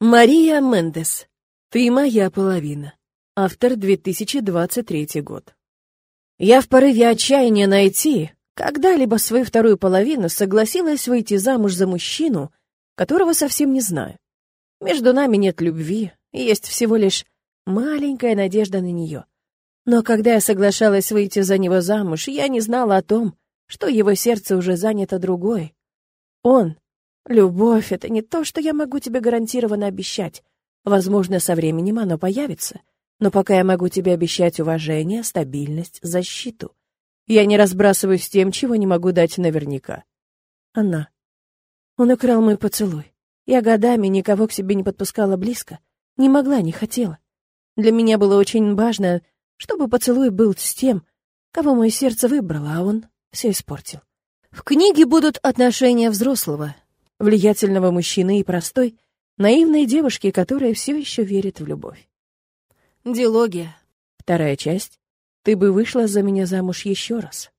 Мария Мендес. Ты моя половина. Автор 2023 год. Я в порыве отчаяния найти когда-либо свою вторую половину согласилась выйти замуж за мужчину, которого совсем не знаю. Между нами нет любви, есть всего лишь маленькая надежда на нее. Но когда я соглашалась выйти за него замуж, я не знала о том, что его сердце уже занято другой. Он Любовь — это не то, что я могу тебе гарантированно обещать. Возможно, со временем оно появится. Но пока я могу тебе обещать уважение, стабильность, защиту. Я не разбрасываюсь тем, чего не могу дать наверняка. Она. Он украл мой поцелуй. Я годами никого к себе не подпускала близко. Не могла, не хотела. Для меня было очень важно, чтобы поцелуй был с тем, кого мое сердце выбрало, а он все испортил. В книге будут отношения взрослого, влиятельного мужчины и простой, наивной девушки, которая все еще верит в любовь. Диалогия. Вторая часть. Ты бы вышла за меня замуж еще раз.